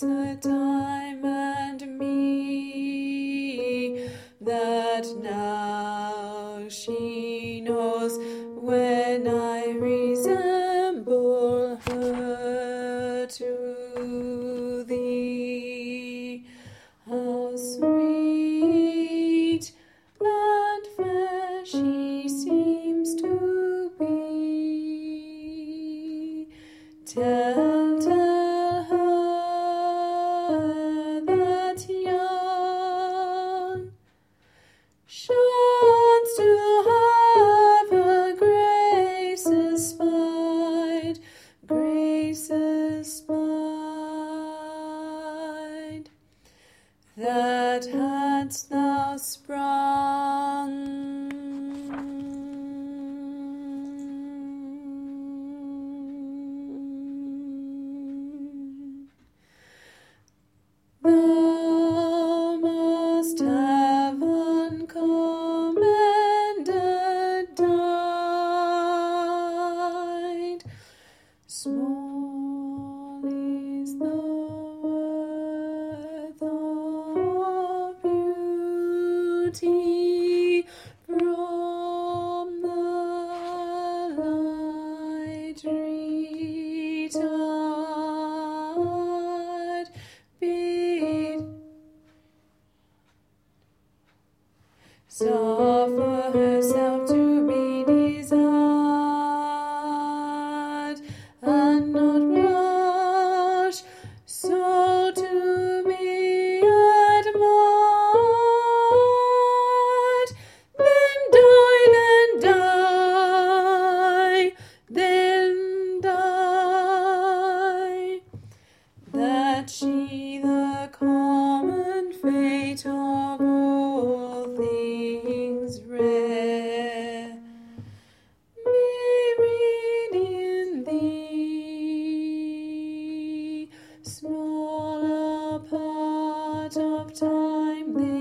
grace a time and me that now she knows when I resemble her to thee. How sweet and fair she seems to be. Tell that hadst thou sprung. Small beauty from the light retired. Be so fate of all things rare, mirrored in thee, smaller part of time.